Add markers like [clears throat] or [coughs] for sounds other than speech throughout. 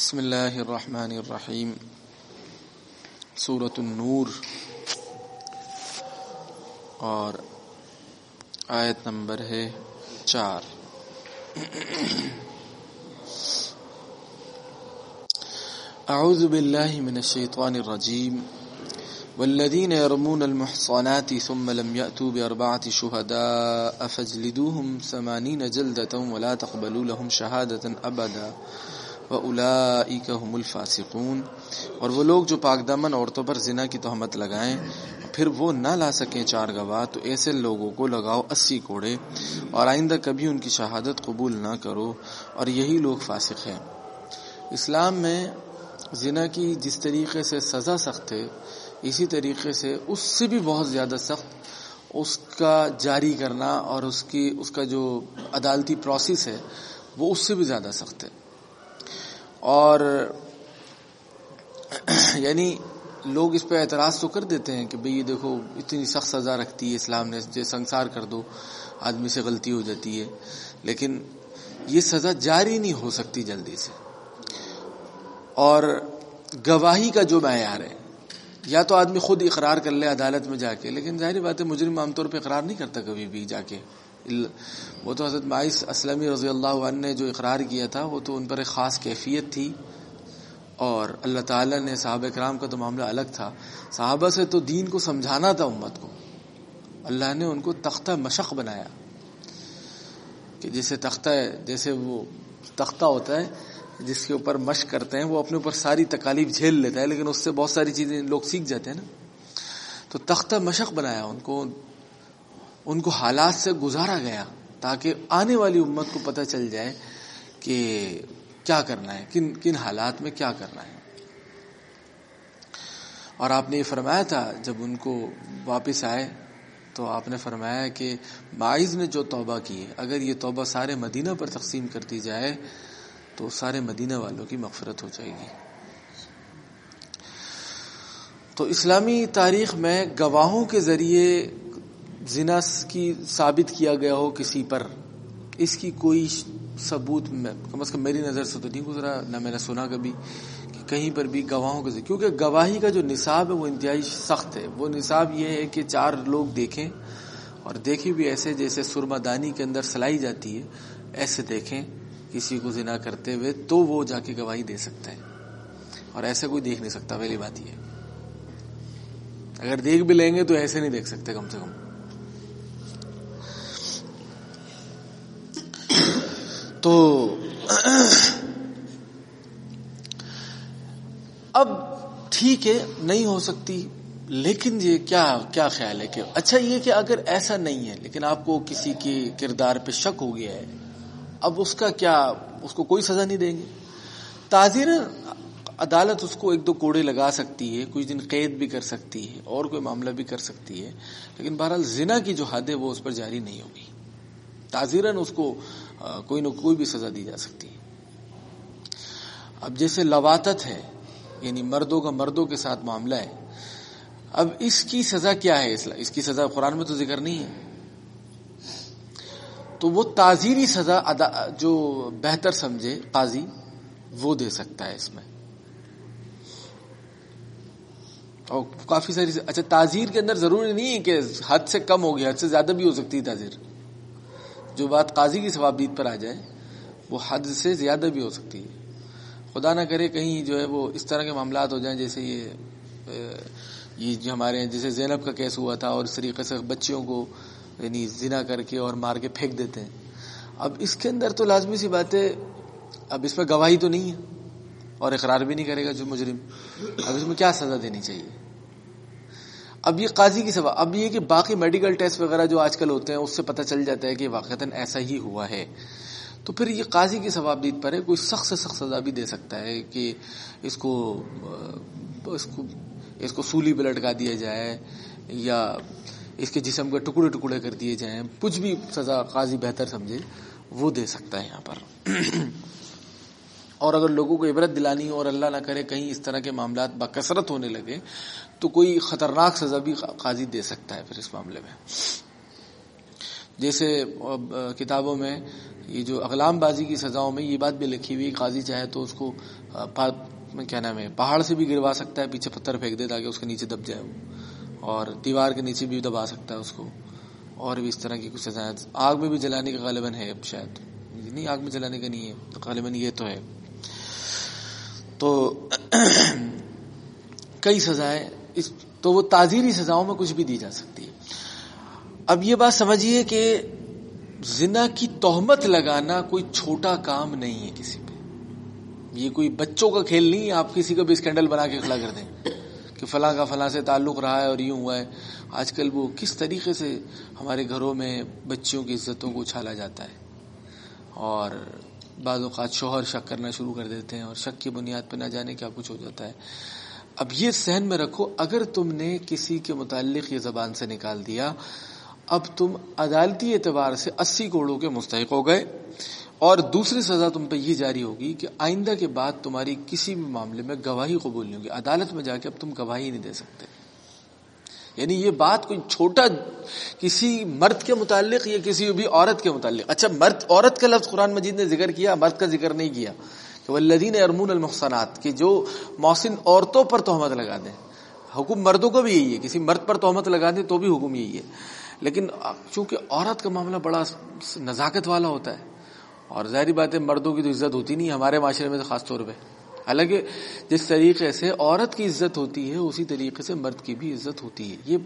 بسم اللہ الرحمن الرحیم سورة النور اور آیت نمبر ہے چار۔ اعوذ باللہ من الشیطان الرجیم۔ والذين يرمون المحصنات ثم لم يأتوا بأربعة شهداء فاجلدوهم ثمانين جلدة ولا تقبلوا لهم شهادة أبدا وأولئك هم الفاسقون اور وہ لوگ جو پاک دامن عورتوں پر زنا کی تہمت لگائیں، پھر وہ نہ لا سکیں چار گواہ، تو ایسے لوگوں کو لگاؤ اسی کوڑے اور آئندہ کبھی ان کی شہادت قبول نہ کرو اور یہی لوگ فاسق ہیں۔ اسلام میں زنا کی جس طریقے سے سزا سخت ہے، اسی طریقے سے اس سے بھی بہت زیادہ سخت اس کا جاری کرنا اور اس کی، اس کا جو عدالتی پروسیس ہے، وہ اس سے بھی زیادہ سخت ہے۔ اور یعنی لوگ اس پہ اعتراض تو کر دیتے ہیں کہ بھئی یہ دیکھو، اتنی سخت سزا رکھتی ہے اسلام نے جو سنسار کر دو، آدمی سے غلطی ہو جاتی ہے۔ لیکن یہ سزا جاری نہیں ہو سکتی جلدی سے۔ اور گواہی کا جو معیار ہے، یا تو آدمی خود اقرار کر لے عدالت میں جا کے، لیکن ظاہری بات ہے مجرم عام طور پہ اقرار نہیں کرتا کبھی بھی جا کے۔ وہ تو حضرت مائس اسلمی رضی اللہ عنہ نے جو اقرار کیا تھا، وہ تو ان پر ایک خاص کیفیت تھی اور اللہ تعالیٰ نے صحابہ کرام کا تو معاملہ الگ تھا۔ صحابہ سے تو دین کو سمجھانا تھا امت کو۔ اللہ نے ان کو تختہ مشق بنایا کہ جیسے تختہ جیسے وہ تختہ ہوتا ہے، جس کے اوپر مشق کرتے ہیں، وہ اپنے اوپر ساری تکالیف جھیل لیتا ہے، لیکن اس سے بہت ساری چیزیں لوگ سیکھ جاتے ہیں نا۔ تو تختہ مشق بنایا ان کو ان کو حالات سے گزارا گیا تاکہ آنے والی امت کو پتہ چل جائے کہ کیا کرنا ہے، کن کن حالات میں کیا کرنا ہے۔ اور آپ نے یہ فرمایا تھا، جب ان کو واپس آئے تو آپ نے فرمایا کہ باعث نے جو توبہ کی ہے اگر یہ توبہ سارے مدینہ پر تقسیم کر دی جائے تو سارے مدینہ والوں کی مغفرت ہو جائے گی۔ تو اسلامی تاریخ میں گواہوں کے ذریعے زنا کی ثابت کیا گیا ہو کسی پر، اس کی کوئی ثبوت کم از کم میری نظر سے تو نہیں گزرا، نہ میں نے سنا کبھی کہ کہیں پر بھی گواہوں کے کیونکہ گواہی کا جو نصاب ہے وہ انتہائی سخت ہے۔ وہ نصاب یہ ہے کہ چار لوگ دیکھیں اور دیکھیں بھی ایسے جیسے سرما دانی کے اندر سلائی جاتی ہے، ایسے دیکھیں کسی کو زنا کرتے ہوئے تو وہ جا کے گواہی دے سکتا ہے اور ایسے کوئی دیکھ نہیں سکتا، پہلی بات یہ اگر دیکھ بھی لیں گے تو ایسے نہیں دیکھ سکتے کم سے کم۔ تو اب ٹھیک ہے، نہیں ہو سکتی، لیکن یہ کیا کیا خیال ہے کہ اچھا یہ کہ اگر ایسا نہیں ہے، لیکن آپ کو کسی کے کردار پہ شک ہو گیا ہے، اب اس کا کیا، اس کو کوئی سزا نہیں دیں گے؟ تعزیر عدالت اس کو ایک دو کوڑے لگا سکتی ہے، کچھ دن قید بھی کر سکتی ہے، اور کوئی معاملہ بھی کر سکتی ہے، لیکن بہرحال زنا کی جو حد ہے وہ اس پر جاری نہیں ہوگی۔ تعزیراً اس کو کوئی نہ کوئی بھی سزا دی جا سکتی ہے۔ اب جیسے لواتت ہے یعنی مردوں کا مردوں کے ساتھ معاملہ ہے، اب اس کی سزا کیا ہے؟ اس کی سزا قرآن میں تو ذکر نہیں ہے۔ تو وہ تعزیری سزا جو بہتر سمجھے قاضی، وہ دے سکتا ہے اس میں۔ اور کافی ساری اچھا تعزیر کے اندر ضروری نہیں ہے کہ حد سے کم ہو گیا حد سے زیادہ بھی ہو سکتی ہے تعزیر۔ جو بات قاضی کی ثوابدید پر آ جائے، وہ حد سے زیادہ بھی ہو سکتی ہے۔ خدا نہ کرے کہیں جو ہے وہ اس طرح کے معاملات ہو جائیں جیسے یہ یہ جو ہمارے جیسے زینب کا کیس ہوا تھا اور اس طریقے سے بچیوں کو یعنی زنا کر کے اور مار کے پھینک دیتے ہیں۔ اب اس کے اندر تو لازمی سی بات ہے، اب اس میں گواہی تو نہیں ہے اور اقرار بھی نہیں کرے گا جو مجرم۔ اب اس میں کیا سزا دینی چاہیے؟ اب یہ قاضی کی سزا اب یہ کہ باقی میڈیکل ٹیسٹ وغیرہ جو آج کل ہوتے ہیں، اس سے پتہ چل جاتا ہے کہ واقع ایسا ہی ہوا ہے۔ تو پھر یہ قاضی کی ثوابدید پر ہے، کوئی سخت سے سخت سزا بھی دے سکتا ہے کہ اس کو اس کو اس کو سولی پہ لٹکا دیا جائے یا اس کے جسم کے ٹکڑے ٹکڑے کر دیے جائیں۔ کچھ بھی سزا قاضی بہتر سمجھے، وہ دے سکتا ہے یہاں پر۔ اور اگر لوگوں کو عبرت دلانی اور اللہ نہ کرے کہیں اس طرح کے معاملات بکثرت ہونے لگے، تو کوئی خطرناک سزا بھی قاضی دے سکتا ہے پھر اس معاملے میں۔ جیسے کتابوں میں یہ جو اغلام بازی کی سزاؤں میں یہ بات بھی لکھی ہوئی، قاضی چاہے تو اس کو کیا نام ہے، پہاڑ سے بھی گروا سکتا ہے، پیچھے پتھر پھینک دے تاکہ اس کے نیچے دب جائے وہ۔ اور دیوار کے نیچے بھی دبا سکتا ہے اس کو۔ اور بھی اس طرح کی کچھ سزائیں۔ آگ میں بھی جلانے کا غالباً ہے شاید۔ نہیں، آگ میں جلانے کا نہیں ہے، غالباً یہ تو ہے۔ تو کئی سزائیں اس تو وہ تعزیری سزاؤں میں کچھ بھی دی جا سکتی ہے۔ اب یہ بات سمجھیے کہ زنا کی تہمت لگانا کوئی چھوٹا کام نہیں ہے کسی پہ۔ یہ کوئی بچوں کا کھیل نہیں ہے، آپ کسی کا بھی اسکینڈل بنا کے کھڑا کر دیں۔ کہ فلاں کا فلاں سے تعلق رہا ہے اور یوں ہوا ہے۔ آج کل وہ کس طریقے سے ہمارے گھروں میں بچیوں کی عزتوں کو اچھالا جاتا ہے۔ اور بعض اوقات شوہر شک کرنا شروع کر دیتے ہیں اور شک کی بنیاد پہ نہ جانے کیا کچھ ہو جاتا ہے۔ اب یہ سہن میں رکھو، اگر تم نے کسی کے متعلق یہ زبان سے نکال دیا، اب تم عدالتی اعتبار سے اسی کوڑوں کے مستحق ہو گئے۔ اور دوسری سزا تم پہ یہ جاری ہوگی کہ آئندہ کے بعد تمہاری کسی بھی معاملے میں گواہی قبول نہیں ہوگی۔ عدالت میں جا کے اب تم گواہی نہیں دے سکتے۔ یعنی یہ بات کوئی چھوٹا کسی مرد کے متعلق یا کسی بھی عورت کے متعلق۔ اچھا مرد، عورت کا لفظ قرآن مجید نے ذکر کیا، مرد کا ذکر نہیں کیا کہ ولدین ارمون المحسنات کہ جو محسن عورتوں پر تہمت لگا دیں۔ حکم مردوں کو بھی یہی ہے، کسی مرد پر تہمت لگا دیں تو بھی حکم یہی ہے۔ لیکن چونکہ عورت کا معاملہ بڑا نزاکت والا ہوتا ہے، اور ظاہری بات ہے، مردوں کی تو عزت ہوتی نہیں، ہمارے معاشرے میں تو خاص طور پہ۔ حالانکہ جس طریقے سے عورت کی عزت ہوتی ہے، اسی طریقے سے مرد کی بھی عزت ہوتی ہے۔ یہ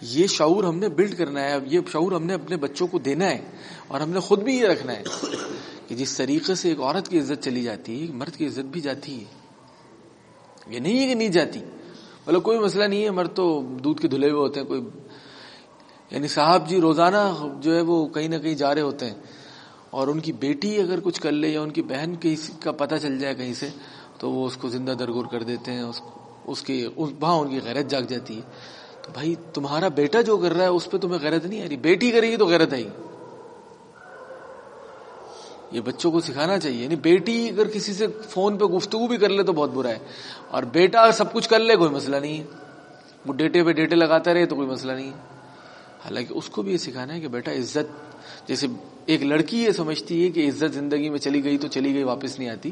یہ شعور ہم نے بلڈ کرنا ہے۔ یہ شعور ہم نے اپنے بچوں کو دینا ہے اور ہم نے خود بھی یہ رکھنا ہے کہ جس طریقے سے ایک عورت کی عزت چلی جاتی ہے مرد کی عزت بھی جاتی ہے۔ یہ نہیں ہے کہ نہیں جاتی۔ مطلب کوئی مسئلہ نہیں ہے۔ مرد تو دودھ کے دھلے ہوئے ہوتے ہیں، کوئی یعنی صاحب جی روزانہ جو ہے وہ کہیں نہ کہیں جا رہے ہوتے ہیں اور ان کی بیٹی اگر کچھ کر لے یا ان کی بہن کا پتہ چل جائے کہیں سے تو وہ اس کو زندہ درگور کر دیتے ہیں، اس کی وہاں ان کی غیرت جاگ جاتی ہے۔ تو بھائی، تمہارا بیٹا جو کر رہا ہے، اس پہ تمہیں غیرت نہیں آ رہی۔ بیٹی کرے گی تو غیرت آئی یہ بچوں کو سکھانا چاہیے۔ یعنی بیٹی اگر کسی سے فون پہ گفتگو بھی کر لے تو بہت برا ہے۔ اور بیٹا سب کچھ کر لے، کوئی مسئلہ نہیں ہے۔ وہ ڈیٹے پہ ڈیٹے لگاتا رہے تو کوئی مسئلہ نہیں ہے۔ حالانکہ اس کو بھی یہ سکھانا ہے کہ بیٹا عزت جیسے ایک لڑکی یہ سمجھتی ہے کہ عزت زندگی میں چلی گئی تو چلی گئی، واپس نہیں آتی۔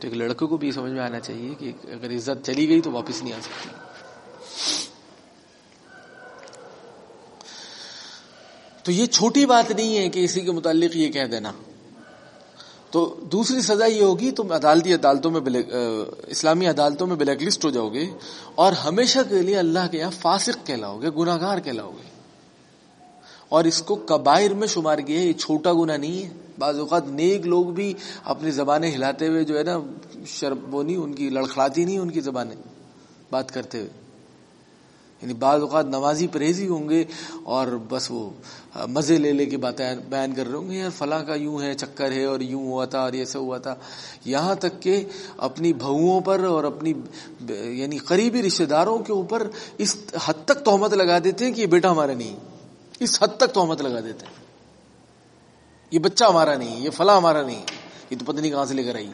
تو ایک لڑکے کو بھی یہ سمجھ میں آنا چاہیے کہ اگر عزت چلی گئی تو واپس نہیں آ سکتی۔ تو یہ چھوٹی بات نہیں ہے کہ اسی کے متعلق یہ کہہ دینا۔ تو دوسری سزا یہ ہوگی، تم عدالتی عدالتوں میں اسلامی عدالتوں میں بلیک لسٹ ہو جاؤ گے اور ہمیشہ کے لیے اللہ کے یہاں فاسق کہلاؤ گے گناگار کہلاؤ گے۔ اور اس کو کبائر میں شمار کیا ہے یہ چھوٹا گنا نہیں ہے۔ بعض اوقات نیک لوگ بھی اپنی زبانیں ہلاتے ہوئے جو ہے نا شرب وہ نہیں، ان کی لڑکھڑاتی نہیں ان کی زبانیں، بات کرتے ہوئے۔ یعنی بعض اوقات نمازی پرہیزی ہوں گے اور بس وہ مزے لے لے کے باتیں بیان کر رہے ہوں گے، یار فلاں کا یوں ہے، چکر ہے اور یوں ہوا تھا اور ایسا ہوا تھا۔ یہاں تک کہ اپنی بہوؤں پر اور اپنی یعنی قریبی رشتہ داروں کے اوپر اس حد تک تہمت لگا دیتے ہیں کہ یہ بیٹا ہمارا نہیں۔ اس حد تک تہمت لگا دیتے ہیں۔ یہ بچہ ہمارا نہیں یہ فلاں ہمارا نہیں یہ تو پتہ نہیں کہاں سے لے کر آئی۔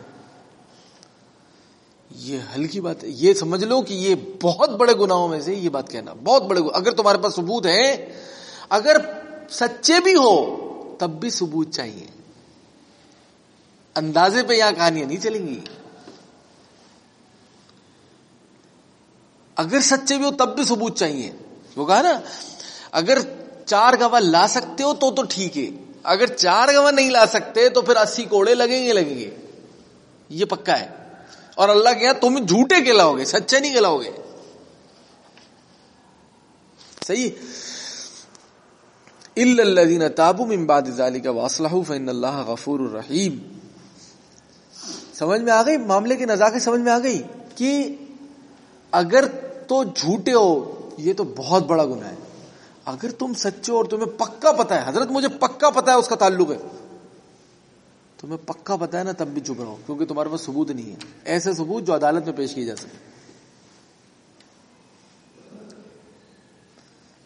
یہ ہلکی بات ہے۔ یہ سمجھ لو کہ یہ بہت بڑے گناہوں میں سے یہ بات کہنا۔ بہت بڑے اگر تمہارے پاس ثبوت ہے اگر سچے بھی ہو، تب بھی ثبوت چاہیے۔ اندازے پہ یہاں کہانیاں نہیں چلیں گی۔ اگر سچے بھی ہو، تب بھی ثبوت چاہیے۔ وہ کہا نا، اگر چار گواہ لا سکتے ہو تو تو ٹھیک ہے۔ اگر چار گواہ نہیں لا سکتے تو پھر اسی کوڑے لگیں گے لگیں گے۔ یہ پکا ہے۔ اور اللہ کے یہاں تم جھوٹے کہلاؤ گے سچے نہیں کہلاؤ گے صحیح۔ الدین تابو امباد کا واسلح فن اللہ غفور الرحیم سمجھ میں آ گئی؟ معاملے کی نزاکت سمجھ میں آ گئی کہ اگر تو جھوٹے ہو، یہ تو بہت بڑا گناہ ہے۔ اگر تم سچے اور تمہیں پکا پتا ہے، حضرت مجھے پکا پتا ہے اس کا تعلق ہے۔ تمہیں پکا پتا ہے نا، تب بھی چپ رہو، کیونکہ تمہارے پاس ثبوت نہیں ہے۔ ایسے ثبوت جو عدالت میں پیش کیے جا سکے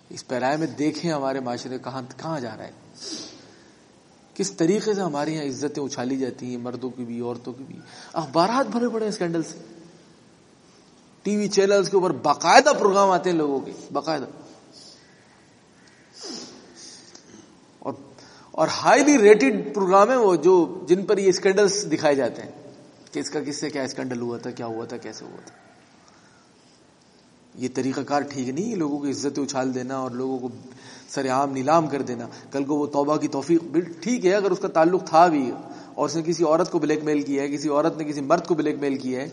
اس پیرائے میں دیکھیں ہمارے معاشرے کہاں کہاں جا رہا ہے۔ کس طریقے سے ہمارے یہاں عزتیں اچھالی جاتی ہیں، مردوں کی بھی، عورتوں کی بھی۔ اخبارات بھرے پڑے اسکینڈل سے۔ ٹی وی چینلز کے اوپر باقاعدہ پروگرام آتے ہیں لوگوں کے، باقاعدہ۔ اور ہائیلی ریٹڈ پروگرام ہے وہ جو جن پر یہ اسکینڈلس دکھائے جاتے ہیں کہ اس کا کس سے کیا اسکینڈل ہوا تھا، کیا ہوا تھا، کیسے ہوا تھا۔ یہ طریقہ کار ٹھیک نہیں لوگوں کی عزت اچھال دینا اور لوگوں کو سر عام نیلام کر دینا۔ کل کو وہ توبہ کی توفیق ٹھیک ہے، اگر اس کا تعلق تھا بھی اور اس نے کسی عورت کو بلیک میل کیا ہے، کسی عورت نے کسی مرد کو بلیک میل کیا ہے،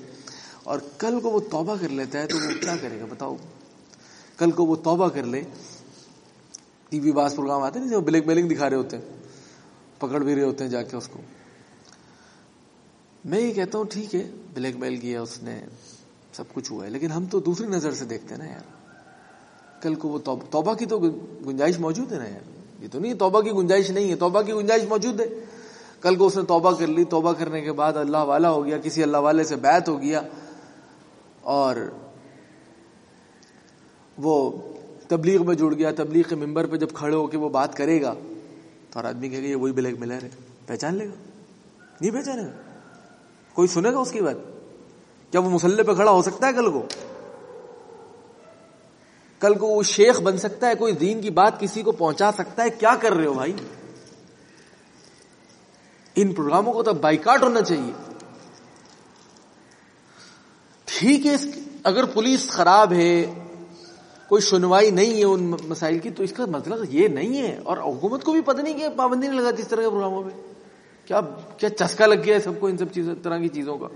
اور کل کو وہ توبہ کر لیتا ہے تو وہ کیا کرے گا؟ بتاؤ۔ کل کو وہ توبہ کر لے۔ ٹی وی باس پروگرام آتے ہیں جو بلیک میلنگ دکھا رہے ہوتے ہیں، پکڑ بھی رہے ہوتے ہیں جا کے اس کو۔ میں یہ کہتا ہوں، ٹھیک ہے بلیک میل کیا، اس نے سب کچھ ہوا ہے، لیکن ہم تو دوسری نظر سے دیکھتے ہیں نا یار۔ کل کو وہ توبہ کی تو گنجائش موجود ہے نا یار۔ یہ تو نہیں توبہ کی گنجائش نہیں ہے، توبہ کی گنجائش موجود ہے۔ کل کو اس نے توبہ کر لی، توبہ کرنے کے بعد اللہ والا ہو گیا، کسی اللہ والے سے بیت ہو گیا۔ اور وہ تبلیغ میں جڑ گیا، تبلیغ کے ممبر پہ جب کھڑے ہو کے وہ بات کرے گا، تو ہر آدمی کہے گا، یہ وہی بلیک ملر ہے۔ پہچان لے گا؟ نہیں پہچانے گا۔ کوئی سنے گا اس کی بات؟ کیا وہ مسلح پہ کھڑا ہو سکتا ہے کل کو؟ کل کو وہ شیخ بن سکتا ہے، کوئی دین کی بات کسی کو پہنچا سکتا ہے؟ کیا کر رہے ہو بھائی؟ ان پروگراموں کو تو بائیکاٹ ہونا چاہیے۔ ٹھیک ہے اگر پولیس خراب ہے کوئی سنوائی نہیں ہے ان مسائل کی، تو اس کا مطلب یہ نہیں ہے۔ اور حکومت کو بھی پتہ نہیں کہ پابندی نہیں لگاتی اس طرح کے پروگراموں میں۔ کیا کیا چسکا لگ گیا ہے سب کو ان سب چیزوں طرح کی چیزوں کا؟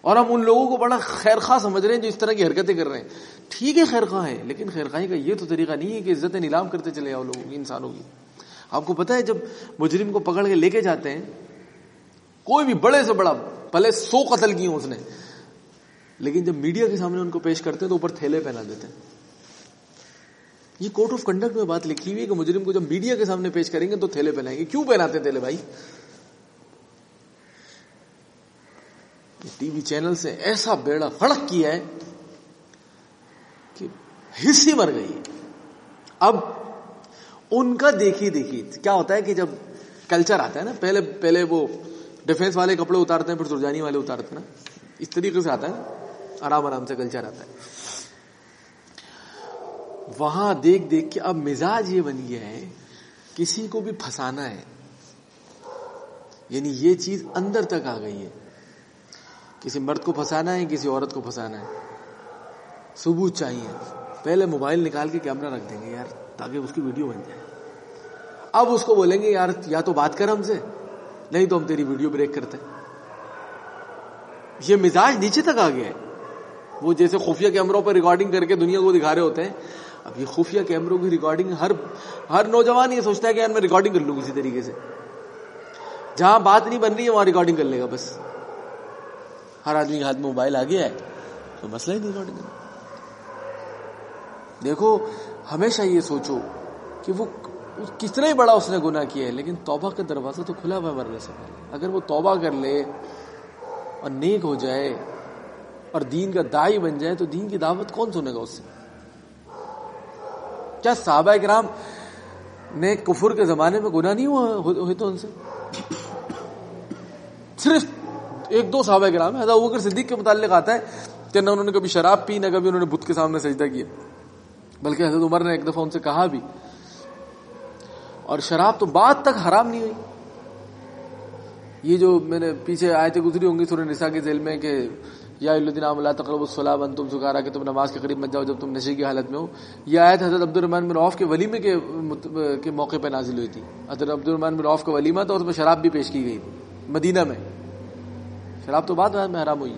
اور ہم ان لوگوں کو بڑا خیر خواہ سمجھ رہے ہیں جو اس طرح کی حرکتیں کر رہے ہیں۔ ٹھیک ہے خیر خواہ ہے لیکن خیر خواہی کا یہ تو طریقہ نہیں ہے کہ عزت نیلام کرتے چلے آؤ لوگوں کی، انسانوں کی۔ آپ کو پتا ہے جب مجرم کو پکڑ کے لے کے جاتے ہیں، کوئی بھی بڑے سے بڑا پہلے سو قتل کی اس نے۔ لیکن جب میڈیا کے سامنے ان کو پیش کرتے ہیں تو اوپر تھیلے پہنا دیتے ہیں۔ یہ کوڈ آف کنڈکٹ میں بات لکھی ہوئی کہ مجرم کو جب میڈیا کے سامنے پیش کریں گے تو تھیلے پہنائیں گے۔ کیوں پہناتے تھیلے بھائی؟ ٹی وی چینل سے ایسا بیڑا فڑک کیا ہے کہ ہسی مر گئی۔ اب ان کا دیکھی دیکھی کیا ہوتا ہے کہ جب کلچر آتا ہے نا، پہلے پہلے وہ ڈیفینس والے کپڑے اتارتے ہیں، پھر سرجانی والے اتارتے ہیں نا۔ اس طریقے سے آتا ہے آرام آرام سے کلچر آتا ہے۔ وہاں دیکھ دیکھ کے اب مزاج یہ بن گیا ہے، کسی کو بھی پھنسانا ہے۔ یعنی یہ چیز اندر تک آ گئی ہے۔ کسی مرد کو پھنسانا ہے، کسی عورت کو پھنسانا ہے۔ ثبوت چاہیے۔ پہلے موبائل نکال کے کیمرہ رکھ دیں گے یار، تاکہ اس کی ویڈیو بن جائے۔ اب اس کو بولیں گے، یار، یا تو بات کر ہم سے، نہیں تو ہم تیری ویڈیو بریک کرتے یہ مزاج نیچے تک آ گیا ہے۔ وہ جیسے خفیہ کیمروں پر ریکارڈنگ کر کے دنیا کو دکھا رہے ہوتے ہیں اب یہ خفیہ کیمروں کی ریکارڈنگ ہر ہر نوجوان یہ سوچتا ہے کہ یار میں ریکارڈنگ کر لوں کسی طریقے سے۔ جہاں بات نہیں بن رہی ہے، وہاں ریکارڈنگ کر لے گا بس۔ ہر آدمی کے ہاتھ میں موبائل آ گیا ہے، تو مسئلہ ہی نہیں ریکارڈنگ کرنا۔ دیکھو، ہمیشہ یہ سوچو کہ وہ کتنا ہی بڑا اس نے گناہ کیا ہے، لیکن توبہ کا دروازہ تو کھلا ہوا مرنے سے پہلے۔ اگر وہ توبہ کر لے اور نیک ہو جائے اور دین کا دائی بن جائے، تو دین کی دعوت کون سنے گا اس سے؟ کیا صحابہ کرام نے کفر کے زمانے میں گناہ نہیں ہوا ہوئے تو ان سے؟ صرف ایک دو صحابہ کرام ہے ابو بکر صدیق کے متعلق آتا ہے کہ نہ انہوں نے کبھی شراب پی، نہ کبھی انہوں نے بت کے سامنے سجدہ کیا۔ بلکہ حضرت عمر نے ایک دفعہ ان سے کہا بھی، اور شراب تو بعد تک حرام نہیں ہوئی۔ یہ جو میں نے پیچھے آیتیں گزری ہوں گی سورہ نساء کے ذیل میں کہ یا الدین اللہ تقرب الصلاح بن تم سکارا، کہ تم نماز کے قریب مت جاؤ جب تم نشے کی حالت میں ہو۔ یہ آیت حضرت عبد الرحمان بن عوف کے ولیمے کے کے موقع پہ نازل ہوئی تھی۔ حضرت عبد الرحمان بن عوف کا ولیمہ تھا، اس میں شراب بھی پیش کی گئی۔ تھی مدینہ میں۔ شراب تو بعد میں حرام ہوئی۔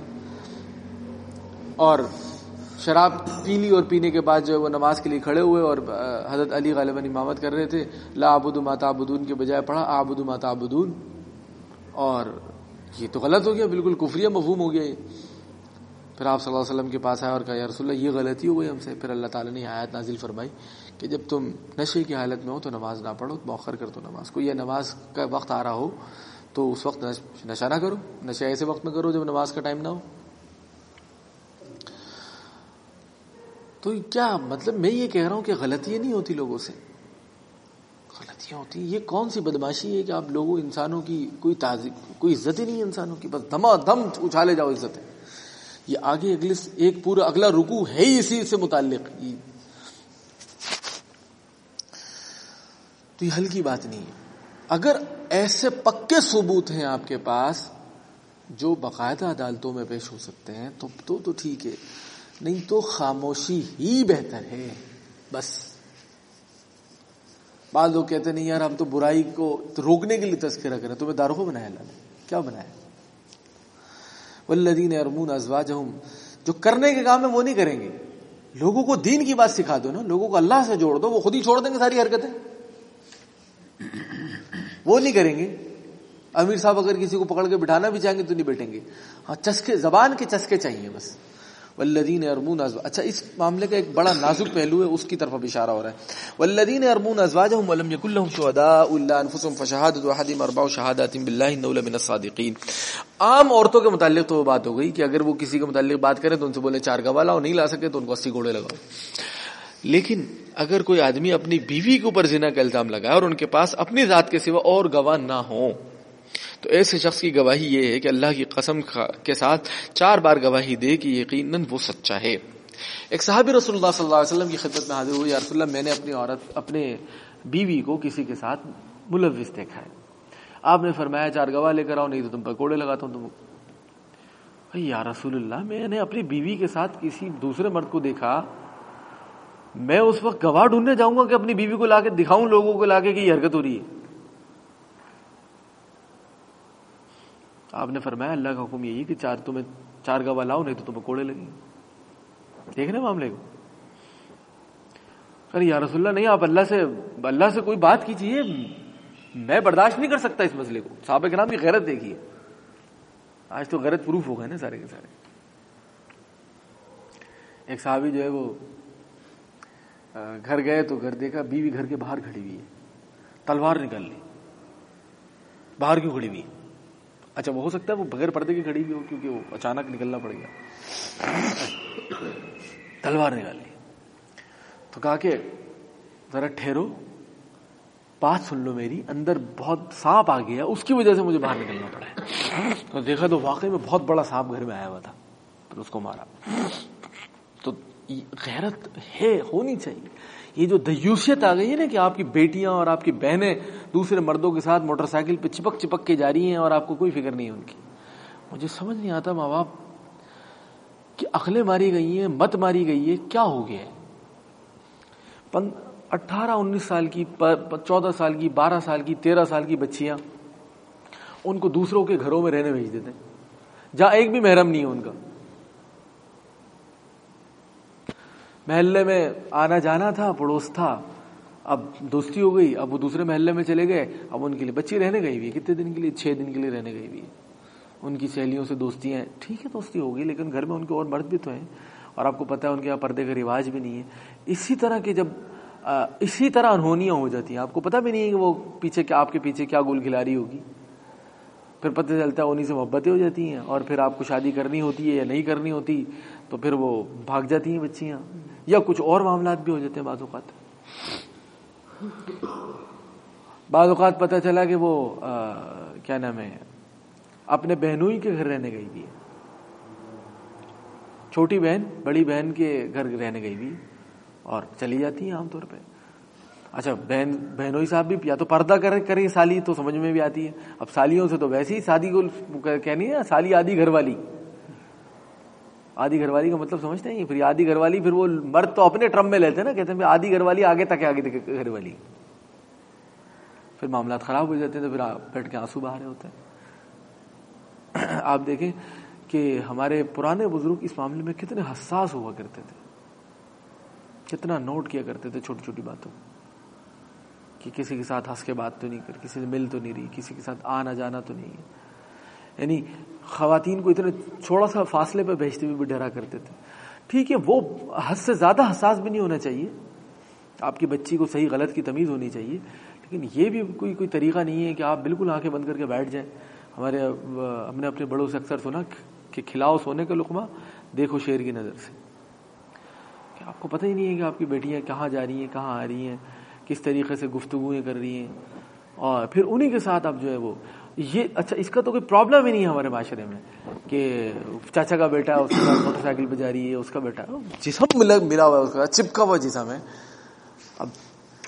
اور شراب پی لی اور پینے کے بعد جو وہ نماز کے لیے کھڑے ہوئے اور حضرت علی غالباً امامت کر رہے تھے۔ لا آبود ماتا آبدون کے بجائے پڑھا آبود ماتا آبدون اور یہ تو غلط ہو گیا، بالکل کفریہ مفہوم ہو گیا یہ۔ پھر آپ صلی اللہ علیہ وسلم کے پاس آئے اور کہا، یا رسول اللہ، یہ غلطی ہو گئی ہم سے. پھر اللہ تعالیٰ نے آیت نازل فرمائی کہ جب تم نشے کی حالت میں ہو تو نماز نہ پڑھو موخر کر دو نماز کو یہ نماز کا وقت آ رہا ہو تو اس وقت نشہ نہ کرو نشہ ایسے وقت میں کرو جب نماز کا ٹائم نہ ہو۔ تو کیا مطلب میں یہ کہہ رہا ہوں کہ غلطیاں نہیں ہوتی لوگوں سے؟ غلطیاں ہوتی ہیں، یہ کون سی بدماشی ہے کہ آپ لوگوں، انسانوں کی کوئی تازی، کوئی عزت ہی نہیں انسانوں کی، بس دما دم اچھالے جاؤ عزت ہے یہ آگے اگلے ایک پورا اگلا رکو ہے ہی اسی سے متعلق۔ تو یہ ہلکی بات نہیں ہے۔ اگر ایسے پکے ثبوت ہیں آپ کے پاس جو باقاعدہ عدالتوں میں پیش ہو سکتے ہیں تو تو, تو ٹھیک ہے۔ نہیں تو خاموشی ہی بہتر ہے۔ بس۔ بعض لوگ کہتے نہیں یار ہم تو برائی کو روکنے کے لیے تذکرہ کریں تمہیں دارو کو بنایا اللہ نے کیا بنایا؟ ولدین ارمون ازواج جو کرنے کے کام ہے وہ نہیں کریں گے۔ لوگوں کو دین کی بات سکھا دو نا۔ لوگوں کو اللہ سے جوڑ دو۔ وہ خود ہی چھوڑ دیں گے ساری حرکتیں۔ وہ نہیں کریں گے۔ امیر صاحب اگر کسی کو پکڑ کے بٹھانا بھی چاہیں گے تو نہیں بیٹھیں گے۔ ہاں چسکے، زبان کے چسکے چاہیے بس۔ ولدین ارمون ازواج اچھا اس معاملے کا ایک بڑا نازک پہلو ہے، اس کی طرف اب اشارہ ہو رہا ہے۔ ولدین ارمون ازواجهم ولم يكن لهم شهداء الا انفسهم فشهاده احدهم اربع شهادات بالله انه لمن الصادقين عام عورتوں کے متعلق تو وہ بات ہو گئی کہ اگر وہ کسی کے متعلق بات کریں تو ان سے بولے چار گواہ لاؤ، نہیں لا سکے تو ان کو 80 گھوڑے لگاؤ۔ لیکن اگر کوئی آدمی اپنی بیوی کے اوپر زنا کا الزام لگائے اور ان کے پاس اپنی ذات کے سوا اور گواہ نہ ہوں تو ایسے شخص کی گواہی یہ ہے کہ اللہ کی قسم کے ساتھ چار بار گواہی دے کہ یقیناً وہ سچا ہے۔ ایک صحابی رسول اللہ صلی اللہ علیہ وسلم کی خدمت میں حاضر ہوئی یا رسول اللہ، میں نے اپنی عورت، اپنے بیوی کو کسی کے ساتھ ملوث دیکھا ہے۔ آپ نے فرمایا، چار گواہ لے کر آؤ، نہیں تو تم پر کوڑے لگاتا ہوں تم یا رسول اللہ، میں نے اپنی بیوی کے ساتھ کسی دوسرے مرد کو دیکھا۔ میں اس وقت گواہ ڈھونڈنے جاؤں گا کہ اپنی بیوی کو لا کے دکھاؤں، لوگوں کو لا کے کہ یہ حرکت ہو رہی ہے۔ آپ نے فرمایا اللہ کا حکم یہی کہ چار تمہیں چار گواہ لاؤ، نہیں تو تمہیں کوڑے لگیں۔ دیکھنے معاملے کو؟ ارے یا رسول اللہ، نہیں، آپ اللہ سے اللہ سے کوئی بات کیجیے میں برداشت نہیں کر سکتا اس مسئلے کو۔ صحابہ کے نام کی غیرت دیکھیے۔ آج تو غیرت پروف ہو گئے نا سارے کے سارے۔ ایک صحابی جو ہے وہ گھر گئے تو گھر دیکھا، بیوی گھر کے باہر کھڑی ہوئی ہے۔ تلوار نکال لی۔ باہر کیوں کھڑی ہوئی؟ اچھا وہ ہو سکتا ہے وہ بغیر پردے کی کھڑی بھی ہو کیونکہ وہ اچانک نکلنا پڑ گیا۔ تلوار نکالی تو کہا کہ ذرا ٹھہرو، بات سن لو میری، اندر بہت سانپ آ گیا، اس کی وجہ سے مجھے باہر نکلنا پڑا تو دیکھا تو واقعی میں بہت بڑا سانپ گھر میں آیا ہوا تھا، پھر اس کو مارا۔ تو غیرت ہے، ہونی چاہیے۔ یہ جو دیوسیت آ گئی ہے نا کہ آپ کی بیٹیاں اور آپ کی بہنیں دوسرے مردوں کے ساتھ موٹر سائیکل پہ چپک چپک کے جا رہی ہیں اور آپ کو کوئی فکر نہیں ہے ان کی۔ مجھے سمجھ نہیں آتا ماں باپ کہ عقلیں ماری گئی ہیں، مت ماری گئی ہے کیا ہو گیا ہے؟ اٹھارہ، انیس سال کی چودہ سال کی، بارہ سال کی، تیرہ سال کی بچیاں ان کو دوسروں کے گھروں میں رہنے بھیج دیتے ہیں۔ جہاں ایک بھی محرم نہیں ہے ان کا۔ محلے میں آنا جانا تھا، پڑوس تھا۔ اب دوستی ہو گئی، اب وہ دوسرے محلے میں چلے گئے۔ اب ان کے لیے بچی رہنے گئی ہوئی۔ کتنے دن کے لیے؟ چھ دن کے لیے رہنے گئی ہوئی۔ ان کی سہیلیوں سے دوستی ہیں۔ ٹھیک ہے، دوستی ہوگی لیکن گھر میں ان کے اور مرد بھی تو ہیں۔ اور آپ کو پتا ہے، ان کے یہاں پردے کا رواج بھی نہیں ہے۔ اسی طرح کے جب اسی طرح انہونیاں ہو جاتی ہیں۔ آپ کو پتا بھی نہیں ہے کہ وہ پیچھے کیا، آپ کے پیچھے کیا گول کھلاری ہوگی۔ پھر پتہ چلتا ہے انہیں سے محبتیں ہو جاتی ہیں۔ اور پھر آپ کو شادی کرنی ہوتی ہے یا نہیں کرنی ہوتی، تو پھر وہ بھاگ جاتی ہیں بچیاں۔ یا کچھ اور معاملات بھی ہو جاتے ہیں بعض اوقات۔ بعض اوقات پتہ چلا کہ وہ کیا نام ہے، اپنے بہنوئی کے گھر رہنے گئی بھی چھوٹی بہن، بڑی بہن کے گھر رہنے گئی بھی اور چلی جاتی ہیں عام طور پہ۔ اچھا بہن بہنوئی صاحب بھی یا تو پردہ کر، کریں سالی تو سمجھ میں بھی آتی ہے۔ اب سالیوں سے تو ویسے ہی شادی کو کہنی ہے، سالی آدھی گھر والی۔ آدھی گھر والی کا مطلب سمجھتے ہیں پھر آدھی گھر والی، پھر وہ مرد تو اپنے ٹرم میں لیتے ہیں نا، کہتے ہیں آدھی گھر والی، آگے تک آگے تک گھر والی۔ پھر معاملات خراب ہو جاتے ہیں تو پھر بیٹھ کے آنسو باہر ہوتے ہیں۔ [clears throat] آپ دیکھیں کہ ہمارے پرانے بزرگ اس معاملے میں کتنے حساس ہوا کرتے تھے۔ کتنا نوٹ کیا کرتے تھے چھوٹی چھوٹی باتوں۔ کہ کسی کے ساتھ ہنس کے بات تو نہیں کر، کسی سے مل تو نہیں رہی، کسی کے ساتھ آنا جانا تو نہیں۔ ہے یعنی خواتین کو اتنے چھوڑا سا فاصلے پہ بھیجتے ہوئے بھی ڈرا کرتے تھے۔ ٹھیک ہے، وہ حد سے زیادہ حساس بھی نہیں ہونا چاہیے۔ آپ کی بچی کو صحیح غلط کی تمیز ہونی چاہیے۔ لیکن یہ بھی کوئی کوئی طریقہ نہیں ہے کہ آپ بالکل آنکھیں بند کر کے بیٹھ جائیں۔ ہمارے، ہم نے اپنے بڑوں سے اکثر سنا کہ کھلاؤ سونے کا لقمہ دیکھو شیر کی نظر سے۔ کہ آپ کو پتہ ہی نہیں ہے کہ آپ کی بیٹیاں کہاں جا رہی ہیں، کہاں آ رہی ہیں، کس طریقے سے گفتگویں کر رہی ہیں۔ اور پھر انہی کے ساتھ اب جو ہے وہ یہ اچھا اس کا تو کوئی پرابلم ہی نہیں ہے ہمارے معاشرے میں کہ چاچا کا بیٹا، اس کے موٹر سائیکل پہ جا رہی ہے، اس کا بیٹا۔ جسم ملا ملا ہوا ہے اس کا چپکا ہوا جسم ہے۔ اب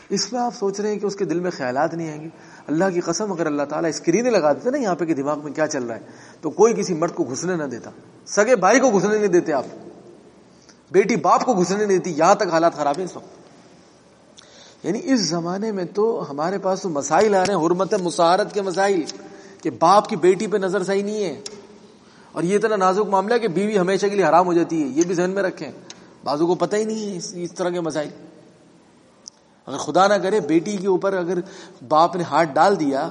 اس میں آپ سوچ رہے ہیں کہ اس کے دل میں خیالات نہیں آئیں گے۔ اللہ کی قسم، اگر اللہ تعالیٰ اسکرینیں لگا دیتے نا، یہاں پہ کہ دماغ میں کیا چل رہا ہے، تو کوئی کسی مرد کو گھسنے نہ دیتا۔ سگے بھائی کو گھسنے نہیں دیتے آپ۔ بیٹی باپ کو گھسنے نہیں دیتی۔ یہاں تک حالات خراب ہیں اس وقت۔ یعنی اس زمانے میں تو ہمارے پاس تو مسائل آ رہے ہیں، حرمت، مساحرت کے مسائل۔ کہ باپ کی بیٹی پہ نظر صحیح نہیں ہے۔ اور یہ اتنا نازک معاملہ ہے کہ بیوی ہمیشہ کے لیے حرام ہو جاتی ہے، یہ بھی ذہن میں رکھیں۔ بازو کو پتہ ہی نہیں ہے اس طرح کے مسائل۔ اگر خدا نہ کرے بیٹی کے اوپر اگر باپ نے ہاتھ ڈال دیا،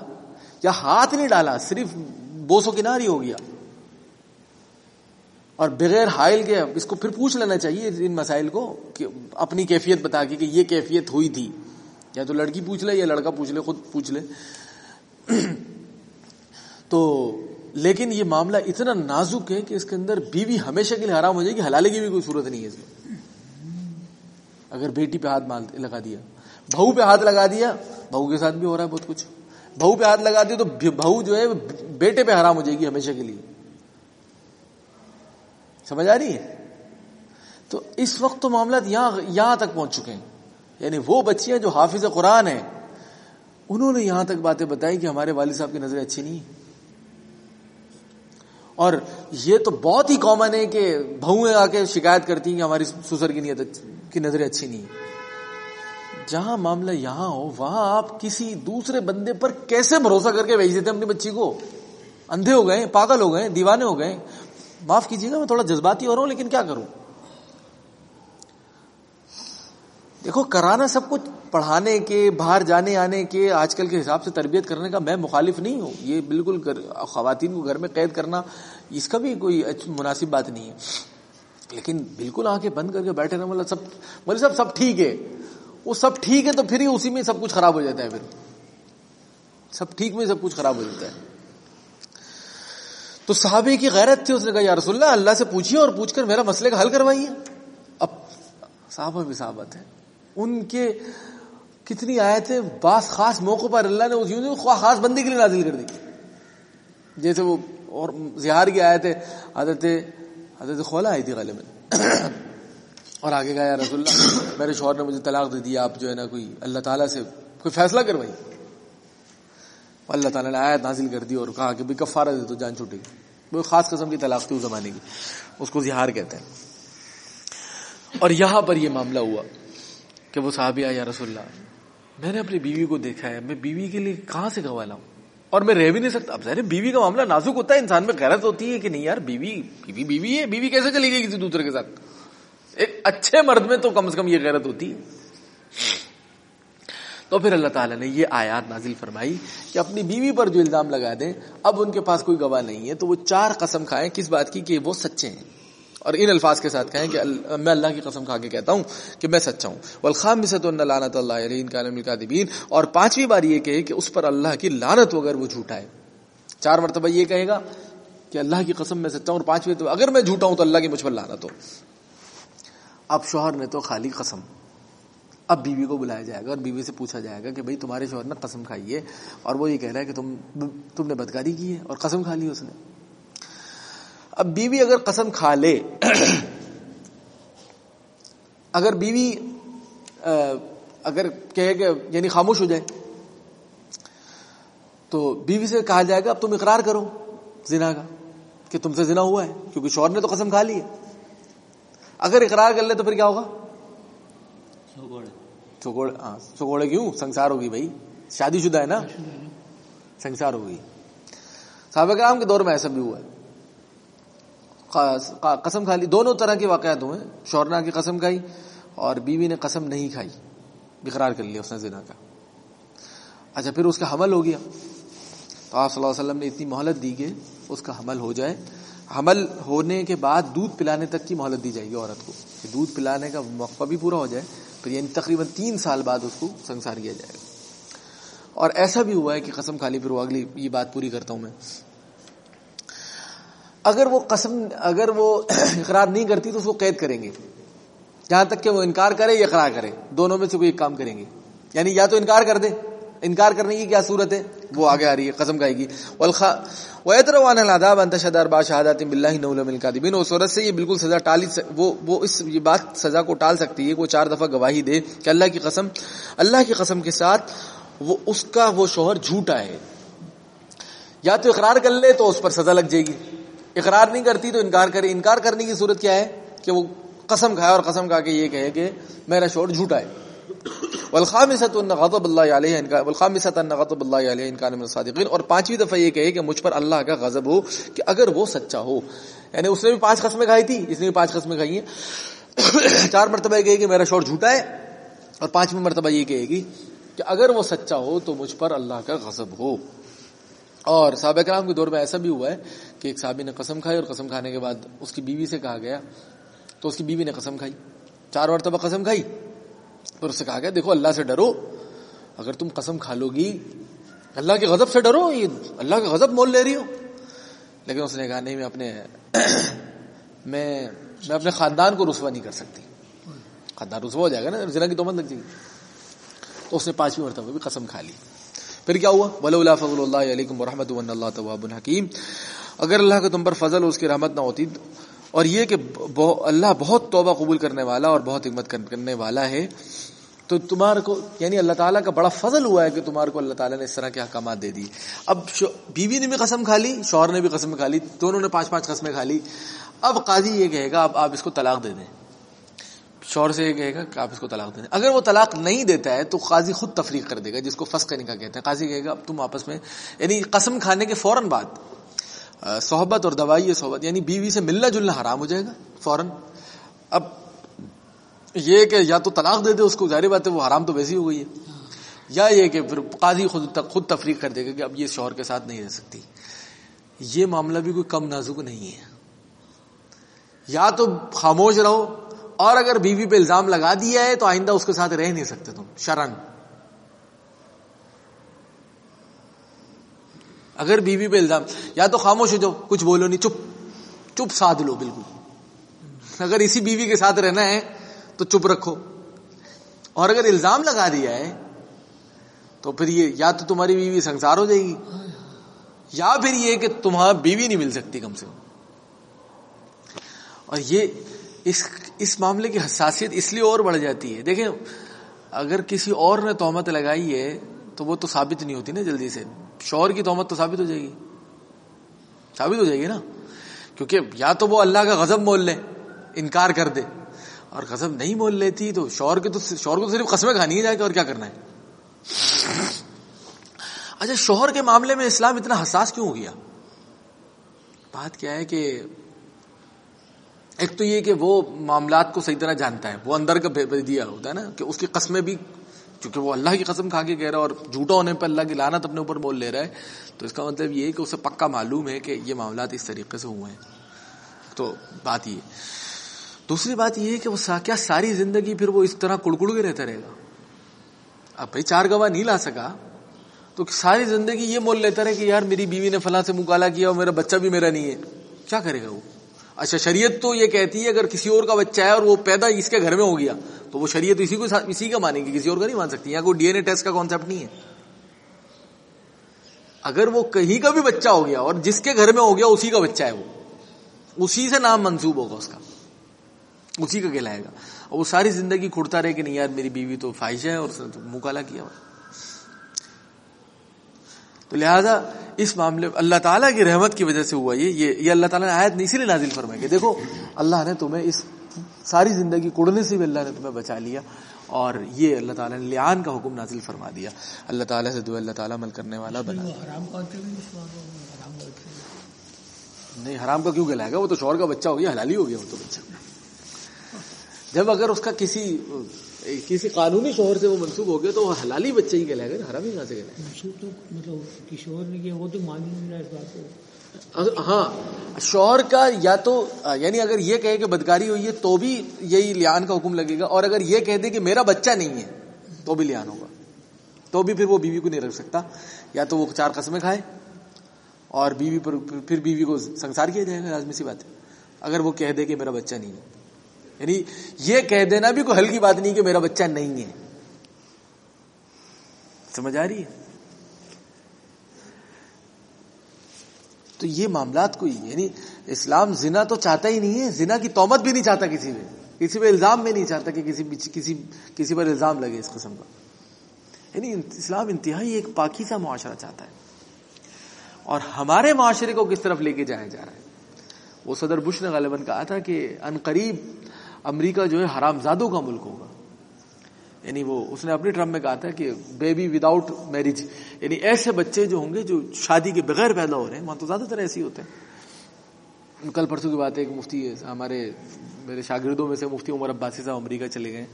یا ہاتھ نہیں ڈالا، صرف بوسو کناری ہو گیا۔ اور بغیر حائل کے اس کو پھر پوچھ لینا چاہیے ان مسائل کو کہ اپنی کیفیت بتا کے کہ یہ کیفیت ہوئی تھی۔ یا تو لڑکی پوچھ لے یا لڑکا پوچھ لے، خود پوچھ لے۔ تو لیکن یہ معاملہ اتنا نازک ہے کہ اس کے اندر بیوی ہمیشہ کے لیے حرام ہو جائے گی، حلالے کی بھی کوئی صورت نہیں ہے اس میں۔ اگر بیٹی پہ ہاتھ لگا دیا، بہو پہ ہاتھ لگا دیا، بہو کے ساتھ بھی ہو رہا ہے بہت کچھ۔ بہو پہ ہاتھ لگا دیا تو بہو جو ہے، بیٹے پہ حرام ہو جائے گی ہمیشہ کے لیے۔ سمجھ آ رہی ہے؟ تو اس وقت تو معاملات یہاں یہاں تک پہنچ چکے ہیں۔ یعنی وہ بچیاں جو حافظ قرآن ہیں، انہوں نے یہاں تک باتیں بتائی کہ ہمارے والد صاحب کی نظریں اچھی نہیں اور یہ تو بہت ہی کامن ہے کہ بہویں آ کے شکایت کرتی ہیں کہ ہماری سسر کی نیت کی نظریں اچھی نہیں جہاں معاملہ یہاں ہو، وہاں آپ کسی دوسرے بندے پر کیسے بھروسہ کر کے بھیج دیتے ہیں اپنی بچی کو؟ اندھے ہو گئے، پاگل ہو گئے، دیوانے ہو گئے۔ معاف کیجیے گا، میں تھوڑا جذباتی ہو رہا ہوں، لیکن کیا کروں؟ دیکھو، کرانا سب کچھ پڑھانے کے، باہر جانے آنے کے، آج کل کے حساب سے تربیت کرنے کا میں مخالف نہیں ہوں۔ یہ بالکل خواتین کو گھر میں قید کرنا، اس کا بھی کوئی مناسب بات نہیں ہے۔ لیکن بالکل آ کے بند کر کے بیٹھے رہے مطلب سب مطلب سب سب ٹھیک ہے۔ وہ سب ٹھیک ہے تو پھر ہی اسی میں سب کچھ خراب ہو جاتا ہے پھر۔ سب ٹھیک میں سب کچھ خراب ہو جاتا ہے۔ تو صحابے کی غیرت تھی، اس نے کہا، یا رسول اللہ اللہ سے پوچھیے اور پوچھ کر میرا مسئلے کا حل کروائیے۔ اب صحابہ بھی صحابت ہے ان کے کتنی آئے تھے بعض خاص موقع پر اللہ نے اس خاص بندی کے لیے نازل کر دی۔ جیسے وہ اور زہار کی آئے تھے حضرت حضرت خولا آئی تھی غالب اور آگے گیا یا رسول اللہ، میرے شوہر نے مجھے طلاق دے دیا آپ جو ہے نا کوئی اللہ تعالیٰ سے کوئی فیصلہ کروائی۔ اللہ تعالیٰ نے آیت نازل کر دی اور کہا کہ بھی کفارہ دے تو جان چھوٹے گی۔ وہ خاص قسم کی طلاق تھی اس زمانے کی۔ اس کو زہار کہتے ہیں۔ اور یہاں پر یہ معاملہ ہوا۔ کہ وہ صحابی آیا رسول اللہ۔ میں نے اپنی بیوی کو دیکھا ہے، میں بیوی کے لیے کہاں سے گوالا ہوں اور میں رہ بھی نہیں سکتا۔ اب ظاہر بیوی کا معاملہ نازک ہوتا ہے، انسان میں غیرت ہوتی ہے کہ نہیں یار، بیوی بیوی بیوی ہے، بیوی کیسے چلی گئی کسی دوسرے کے ساتھ؟ ایک اچھے مرد میں تو کم سے کم یہ غیرت ہوتی ہے۔ تو پھر اللہ تعالیٰ نے یہ آیات نازل فرمائی کہ اپنی بیوی پر جو الزام لگا دیں، اب ان کے پاس کوئی گواہ نہیں ہے، تو وہ چار قسم کھائیں کس بات کی؟ کہ وہ سچے ہیں۔ اور ان الفاظ کے ساتھ کہیں کہ میں اللہ کی قسم کھا کے کہتا ہوں کہ میں سچا ہوں۔ والخام میں سے اللہ علیہ کا اور پانچویں بار یہ کہے کہ اس پر اللہ کی لانت ہو اگر وہ جھوٹا ہے۔ چار مرتبہ یہ کہے گا کہ اللہ کی قسم میں سچا ہوں اور پانچویں تو اگر میں جھوٹا ہوں تو اللہ کی مجھ پر لانت ہو۔ اب شوہر نے تو خالی قسم۔ اب بیوی کو بلایا جائے گا اور بیوی سے پوچھا جائے گا کہ بھائی تمہارے شوہر نے قسم کھائی ہے؟ اور وہ یہ کہہ رہا ہے کہ تم تم نے بدکاری کی ہے اور قسم کھا لی اس نے۔ اب بیوی اگر قسم کھا لے اگر بیوی اگر کہے کہ یعنی خاموش ہو جائے تو بیوی سے کہا جائے گا اب تم اقرار کرو زنا کا کہ تم سے زنا ہوا ہے کیونکہ شوہر نے تو قسم کھا لی ہے۔ اگر اقرار کر لے تو پھر کیا ہوگا؟ چکوڑے کیوں؟ سنسار ہوگی بھائی۔ شادی شدہ ہے نا؟ سنسار ہوگی۔ صحابہ کرام کے دور میں ایسا بھی ہوا ہے۔ قسم کھا لی۔ دونوں طرح کے واقعات ہوئے۔ شورنا کی قسم کھائی اور بیوی نے قسم نہیں کھائی۔ اقرار کر لیا اس نے زنا کا۔ اچھا پھر اس کا حمل ہو گیا۔ تو آپ صلی اللہ علیہ وسلم نے اتنی مہلت دی کہ اس کا حمل ہو جائے۔ حمل ہونے کے بعد دودھ پلانے تک کی مہلت دی جائے گی عورت کو۔ کہ دودھ پلانے کا موقع بھی پورا ہو جائے۔ پھر یعنی تقریباً تین سال بعد اس کو سنسار کیا جائے گا۔ اور ایسا بھی ہوا ہے کہ قسم کھا لی، پھر وہ اگلی یہ بات پوری کرتا ہوں میں۔ اگر وہ قسم، اگر وہ اقرار نہیں کرتی تو اس کو قید کریں گے۔ جہاں تک کہ وہ انکار کرے یا اقرار کرے، دونوں میں سے کوئی ایک کام کریں گے۔ یعنی یا تو انکار کر دے، انکار کرنے کی کیا صورت ہے؟ وہ آگے آ رہی ہے، قسم کھائے گی۔ ویتروان الاداب انتشدار باشہادات باللہ نول من اس صورت سے یہ بالکل سزا ٹال وہ وہ اس، یہ بات سزا کو ٹال سکتی ہے وہ چار دفعہ گواہی دے کہ اللہ کی قسم، اللہ کی قسم کے ساتھ وہ، اس کا وہ شوہر جھوٹا ہے۔ یا تو اقرار کر لے تو اس پر سزا لگ جائے گی۔ اقرار نہیں کرتی تو انکار کرے۔ انکار کرنے کی صورت کیا ہے؟ کہ وہ قسم کھائے اور قسم کھا کے یہ کہے کہ میرا شوہر جھوٹا ہے والخامسۃ ان غضب اللہ علیہ، ان کا والخامسۃ ان غضب اللہ علیہ، ان من الصادقین۔ اور پانچویں دفعہ یہ کہے کہ مجھ پر اللہ کا غضب ہو کہ اگر وہ سچا ہو۔ یعنی اس نے بھی پانچ قسمیں کھائی تھی، اس نے بھی پانچ قسمیں کھائی ہیں۔ [coughs] چار مرتبہ یہ کہے کہ میرا شوہر جھوٹا ہے اور پانچویں مرتبہ یہ کہے گی کہ اگر وہ سچا ہو تو مجھ پر اللہ کا غضب ہو۔ اور صحابہ کرام کے دور میں ایسا بھی ہوا ہے کہ ایک صحابی نے قسم کھائی اور قسم کھانے کے بعد اس کی بیوی سے کہا گیا، تو اس کی بیوی نے قسم کھائی۔ چار مرتبہ قسم کھائی، پھر اس سے کہا گیا، دیکھو اللہ سے ڈرو، اگر تم قسم کھا لو گی، اللہ کے غضب سے ڈرو، یہ اللہ کا غضب مول لے رہی ہو۔ لیکن اس نے کہا، نہیں، میں اپنے [coughs] میں میں اپنے خاندان کو رسوا نہیں کر سکتی۔ خاندان رسوا ہو جائے گا نا، زنا کی تومت لگ جائے گی۔ تو اس نے پانچویں مرتبہ بھی قسم کھا لی۔ پھر کیا ہوا؟ بل اللہ فضل اللہ علیکم و رحمۃ اللہ طباب الحکیم اگر اللہ کا تم پر فضل اس کی رحمت نہ ہوتی اور یہ کہ اللہ بہت توبہ قبول کرنے والا اور بہت حکمت کرنے والا ہے، تو تمہارے کو یعنی اللہ تعالیٰ کا بڑا فضل ہوا ہے کہ تمہارے کو اللہ تعالیٰ نے اس طرح کے احکامات دے دی۔ اب بیوی نے بھی قسم کھا لی، شوہر نے بھی قسم کھا لی، دونوں نے پانچ پانچ قسمیں کھا لی۔ اب قاضی یہ کہے گا، اب آپ اس کو طلاق دے دیں۔ شوہر سے یہ کہے گا کہ آپ اس کو طلاق دے دیں۔ اگر وہ طلاق نہیں دیتا ہے تو قاضی خود تفریق کر دے گا، جس کو فس کرنے کا کہتے ہیں قاضی کہے گا، اب تم آپس میں یعنی قسم کھانے کے فوراً بعد صحبت اور دوائی صحبت یعنی بیوی سے ملنا جلنا حرام ہو جائے گا، فوراً۔ اب یہ کہ یا تو طلاق دے دے، اس کو ظاہر بات ہے، وہ حرام تو ویسی ہو گئی ہے۔ یا یہ کہ پھر قاضی خود خود تفریق کر دے گا کہ اب یہ شوہر کے ساتھ نہیں رہ سکتی۔ یہ معاملہ بھی کوئی کم نازک نہیں ہے۔ یا تو خاموش رہو، اور اگر بیوی پہ الزام لگا دیا ہے تو آئندہ اس کے ساتھ رہ نہیں سکتے تم، شرن۔ اگر بیوی پہ الزام، یا تو خاموش ہو جاؤ، کچھ بولو نہیں، چپ چپ ساتھ لو، بالکل۔ اگر اسی بیوی کے ساتھ رہنا ہے، تو چپ رکھو۔ اور اگر الزام لگا دیا ہے، تو پھر یہ یا تو تمہاری بیوی سنسار ہو جائے گی، یا پھر یہ کہ تمہارا بیوی نہیں مل سکتی کم سے کم۔ اور یہ اس اس معاملے کی حساسیت اس لیے اور بڑھ جاتی ہے۔ دیکھیں، اگر کسی اور نے تہمت لگائی ہے تو وہ تو ثابت نہیں ہوتی نا جلدی سے۔ شوہر کی تہمت تو ثابت ہو جائے گی۔ ثابت ہو جائے گی نا۔ کیونکہ یا تو وہ اللہ کا غضب مول لے، انکار کر دے۔ اور غضب نہیں مول لیتی تو شوہر کے تو شوہر کو صرف قسمیں کھانی ہے جائے گا اور کیا کرنا ہے؟ اچھا شوہر کے معاملے میں اسلام اتنا حساس کیوں ہو گیا؟ بات کیا ہے کہ ایک تو یہ کہ وہ معاملات کو صحیح طرح جانتا ہے۔ وہ اندر کا دیا ہوتا ہے نا کہ اس کی قسمیں بھی کیونکہ وہ اللہ کی قسم کھا کے کہہ رہا ہے اور جھوٹا ہونے پہ اللہ کی لانت اپنے اوپر بول لے رہا ہے، تو اس کا مطلب یہ ہے کہ اسے پکا معلوم ہے کہ یہ معاملات اس طریقے سے ہوئے ہیں۔ تو بات یہ۔ دوسری بات یہ ہے کہ وہ کیا ساری زندگی پھر وہ اس طرح کڑکڑ کے رہتا رہے گا؟ اب بھائی چار گواہ نہیں لا سکا، تو ساری زندگی یہ مول لیتا رہے کہ یار میری بیوی نے فلاں سے مکالا کیا اور میرا بچہ بھی میرا نہیں ہے۔ کیا کرے گا وہ؟ اچھا شریعت تو یہ کہتی ہے اگر کسی اور کا بچہ ہے اور وہ پیدا اس کے گھر میں ہو گیا، تو وہ شریعت اسی کو اسی کا مانے گی کسی اور کا نہیں مان سکتی، یہاں کوئی ڈی این اے ٹیسٹ کا کانسیپٹ نہیں ہے۔ اگر وہ کہیں کا بھی بچہ ہو گیا اور جس کے گھر میں ہو گیا، اسی کا بچہ ہے وہ۔ اسی سے نام منسوب ہوگا اس کا۔ اسی کا کہلائے گا۔ اور وہ ساری زندگی کھڑتا رہے کہ نہیں یار، میری بیوی تو فائش ہے اور منہ کالا کیا تو لہذا اس معاملے اللہ تعالیٰ کی رحمت کی وجہ سے ہوا یہ یہ اللہ تعالیٰ نے آیت نہیں اسی لیے نازل فرمائے کہ دیکھو اللہ نے تمہیں اس ساری زندگی کڑنے سے بھی اللہ نے تمہیں بچا لیا اور یہ اللہ تعالیٰ نے لیان کا حکم نازل فرما دیا۔ اللہ تعالیٰ سے دعا اللہ تعالیٰ عمل کرنے والا بنا۔ نہیں حرام کا کیوں کہلائے گا؟ وہ تو شور کا بچہ ہو گیا حلالی ہو گیا وہ تو بچہ۔ جب اگر اس کا کسی کسی قانونی شوہر سے وہ منسوخ ہو گیا تو وہ حلالی بچے ہی کہلائے گا حرام ہی کہاں سے کہلائے مطلب ہاں شوہر کا یا تو یعنی اگر یہ کہے کہ بدکاری ہوئی ہے تو بھی یہی لیان کا حکم لگے گا اور اگر یہ کہہ دے کہ میرا بچہ نہیں ہے تو بھی لیان ہوگا۔ تو بھی پھر وہ بیوی کو نہیں رکھ سکتا۔ یا تو وہ چار قسمیں کھائے اور بیوی پر پھر بیوی کو سنسار کیا جائے گا لازمی سی بات ہے۔ اگر وہ کہہ دے کہ میرا بچہ نہیں ہے۔ یعنی یہ کہہ دینا بھی کوئی ہلکی بات نہیں کہ میرا بچہ نہیں ہے۔ سمجھ آ رہی ہے؟ تو یہ معاملات کوئی یعنی اسلام زنا تو چاہتا ہی نہیں ہے، زنا کی تومت بھی نہیں چاہتا کسی پہ کسی پہ الزام میں نہیں چاہتا کہ کسی کسی کسی پر الزام لگے اس قسم کا۔ یعنی اسلام انتہائی ایک پاکیزہ معاشرہ چاہتا ہے۔ اور ہمارے معاشرے کو کس طرف لے کے جایا جا رہا ہے؟ وہ صدر بش نے غالباً کہا تھا کہ ان قریب امریکہ جو ہے حرام زادوں کا ملک ہوگا۔ یعنی وہ، اس نے اپنی ٹرم میں کہا تھا کہ بیبی وداؤٹ میرج یعنی ایسے بچے جو ہوں گے جو شادی کے بغیر پیدا ہو رہے ہیں، وہاں تو زیادہ تر ایسے ہی ہوتے ہیں۔ کل پرسوں کی بات ہے ایک مفتی ہمارے، میرے شاگردوں میں سے مفتی عمر عباسی صاحب امریکہ چلے گئے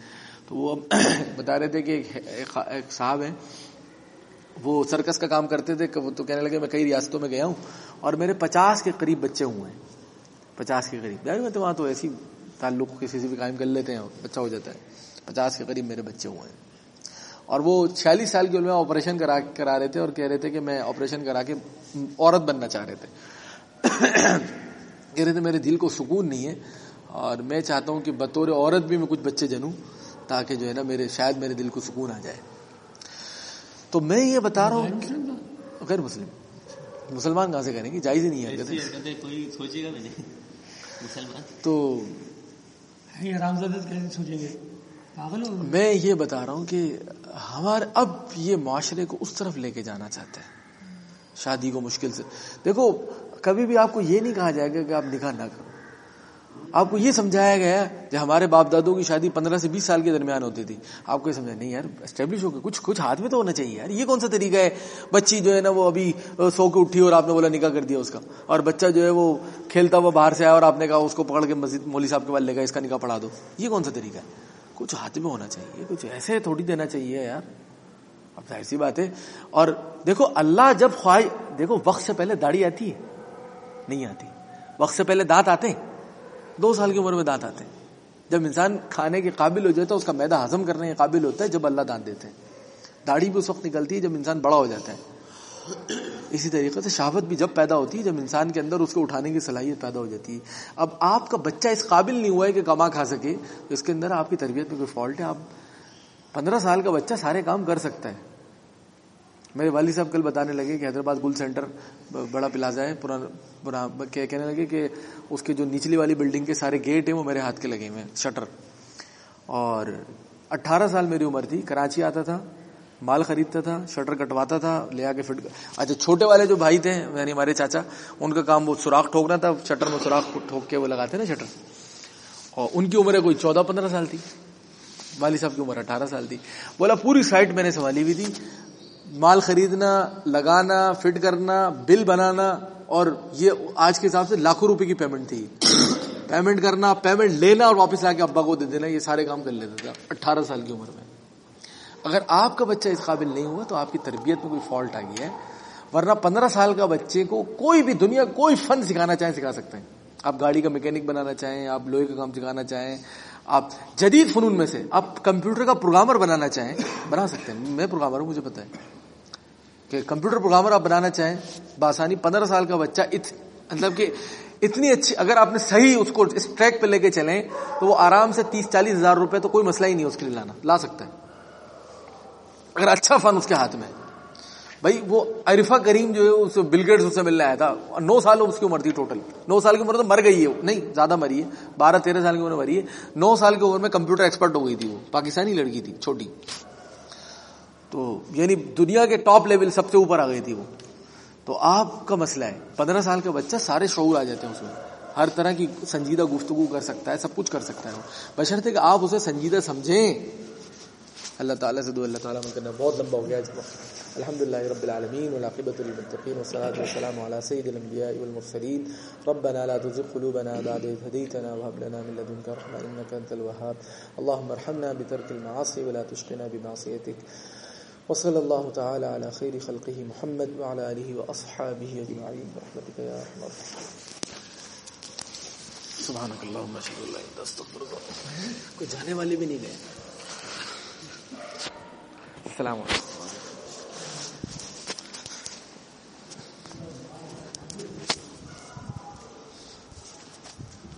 تو وہ [coughs] بتا رہے تھے کہ ایک صاحب ہیں۔ وہ سرکس کا کام کرتے تھے تو کہنے لگے میں کئی ریاستوں میں گیا ہوں اور میرے پچاس کے قریب بچے ہوئے ہیں۔ پچاس کے قریب۔ میں تو وہاں تو ایسی تعلق کسی سے بھی قائم کر لیتے ہیں بچہ ہو جاتا ہے۔ پچاس کے قریب میرے بچے ہوئے ہیں۔ اور وہ چھیالیس سال کی عمر آپریشن کرا کرا رہے تھے اور کہہ رہے تھے کہ میں آپریشن کرا کے عورت بننا چاہ رہے تھے۔ کہہ رہے تھے میرے دل کو سکون نہیں ہے اور میں چاہتا ہوں کہ بطور عورت بھی میں کچھ بچے جنوں تاکہ جو ہے نا میرے شاید میرے دل کو سکون آ جائے۔ تو میں یہ بتا رہا ہوں غیر مسلم مسلمان کہاں سے کریں گے؟ جائز ہی نہیں ہے۔ تو میں یہ بتا رہا ہوں کہ ہمارے اب یہ معاشرے کو اس طرف لے کے جانا چاہتے ہیں۔ شادی کو مشکل سے دیکھو، کبھی بھی آپ کو یہ نہیں کہا جائے گا کہ آپ نکاح نہ کرو۔ آپ کو یہ سمجھایا گیا کہ ہمارے باپ دادوں کی شادی پندرہ سے بیس سال کے درمیان ہوتی تھی، آپ کو یہ سمجھا نہیں یار اسٹیبلش ہو گیا، کچھ کچھ ہاتھ میں تو ہونا چاہیے یار، یہ کون سا طریقہ ہے؟ بچی جو ہے نا وہ ابھی سو کے اٹھی اور آپ نے بولا نکاح کر دیا اس کا، اور بچہ جو ہے وہ کھیلتا ہوا باہر سے آیا اور آپ نے کہا اس کو پکڑ کے مسجد مولوی صاحب کے بعد لے گا اس کا نکاح پڑھا دو۔ یہ کون سا طریقہ ہے؟ کچھ ہاتھ میں ہونا چاہیے، کچھ ایسے تھوڑی دینا چاہیے یار۔ اب ایسی بات ہے۔ اور دیکھو، اللہ جب خواہ دیکھو، وقت سے پہلے داڑھی آتی ہے، نہیں آتی۔ وقت سے پہلے دانت آتے ہیں۔ دو سال کی عمر میں دانت آتے ہیں۔ جب انسان کھانے کے قابل ہو جاتا ہے، اس کا میدا ہضم کرنے کے قابل ہوتا ہے جب اللہ دانت دیتے ہیں۔ داڑھی بھی اس وقت نکلتی ہے جب انسان بڑا ہو جاتا ہے۔ اسی طریقے سے شہوت بھی جب پیدا ہوتی ہے، جب انسان کے اندر اس کو اٹھانے کی صلاحیت پیدا ہو جاتی ہے۔ اب آپ کا بچہ اس قابل نہیں ہوا ہے کہ کما کھا سکے، تو اس کے اندر آپ کی تربیت میں کوئی فالٹ ہے۔ آپ پندرہ سال کا بچہ سارے کام کر سکتا ہے۔ میرے والد صاحب کل بتانے لگے کہ حیدرآباد گل سینٹر بڑا پلازا ہے پرانا کہنے لگے کہ اس کے جو نچلی والی بلڈنگ کے سارے گیٹ ہیں وہ میرے ہاتھ کے لگے ہوئے شٹر اور اٹھارہ سال میری عمر تھی، کراچی آتا تھا، مال خریدتا تھا شٹر کٹواتا تھا، لے آ کے فٹ اچھا چھوٹے والے جو بھائی تھے یعنی ہمارے چاچا، ان کا کام وہ سوراخ ٹھوکنا تھا شٹر میں سوراخ ٹھوک کے وہ لگاتے نا شٹر اور ان کی عمر کوئی چودہ پندرہ سال تھی، والد صاحب کی عمر اٹھارہ سال تھی۔ بولا پوری سائٹ میں نے سنبھالی ہوئی تھی مال خریدنا، لگانا، فٹ کرنا، بل بنانا، اور یہ آج کے حساب سے لاکھوں روپے کی پیمنٹ تھی۔ پیمنٹ کرنا، پیمنٹ لینا اور واپس آ کے ابا کو دے دینا، یہ سارے کام کر لیتا تھا اٹھارہ سال کی عمر میں۔ اگر آپ کا بچہ اس قابل نہیں ہوا تو آپ کی تربیت میں کوئی فالٹ آ گئی ہے، ورنہ پندرہ سال کا بچے کو کوئی بھی دنیا، کوئی فن سکھانا چاہیں، سکھا سکتے ہیں۔ آپ گاڑی کا میکینک بنانا چاہیں، آپ لوہے کا کام سکھانا چاہیں آپ جدید فنون میں سے آپ کمپیوٹر کا پروگرامر بنانا چاہیں، بنا سکتے ہیں۔ میں پروگرامر ہوں، مجھے پتا ہے کہ کمپیوٹر پروگرامر آپ بنانا چاہیں، بآسانی پندرہ سال کا بچہ مطلب کہ اتنی اچھی، اگر آپ نے صحیح اس کو اس ٹریک پہ لے کے چلیں تو وہ آرام سے تیس چالیس ہزار روپے تو کوئی مسئلہ ہی نہیں اس کے لیے لانا، لا سکتا ہے۔ اگر اچھا فن اس کے ہاتھ میں بھائی وہ عرفا کریم جو ہے، اس بل اس سے ملنے آیا تھا۔ نو سال اس کی عمر تھی ٹوٹل نو سال کی عمر تو مر گئی ہے نہیں، زیادہ مری ہے۔ بارہ تیرہ سال کی عمر مری ہے۔ نو سال کی عمر میں کمپیوٹر ایکسپرٹ ہو گئی تھی وہ۔ پاکستانی لڑکی تھی، چھوٹی۔ تو یعنی دنیا کے ٹاپ لیول سب سے اوپر آ گئی تھی وہ۔ تو آپ کا مسئلہ ہے، پندرہ سال کا بچہ سارے شعور آ جاتے ہیں اس میں۔ ہر طرح کی سنجیدہ گفتگو کر سکتا ہے، سب کچھ کر سکتا ہے بشرطے کہ آپ اسے سنجیدہ سمجھیں۔ اللہ تعالیٰ سے دو اللہ تعالیٰ من کرنا بہت لمبا ہو گیا اس وقت الحمد لله رب العالمين والعاقبة للمتقين والصلاة والسلام على سيد الأنبياء والمرسلين ربنا لا تزغ قلوبنا بعد إذ هديتنا وهب لنا من لدنك رحمة إنك أنت الوهاب۔ اللهم ارحمنا بترك المعاصي ولا تشقنا بمعصيتك۔ وصلى الله تعالى على خير خلقه محمد وعلى آله وأصحابه أجمعين۔ برحمتك يا أرحم الراحمين۔ سبحانك اللهم اشهد ان لا اله الا انت استغفرك کوئی جانے والے بھی نہیں گئے۔ السلام علیکم۔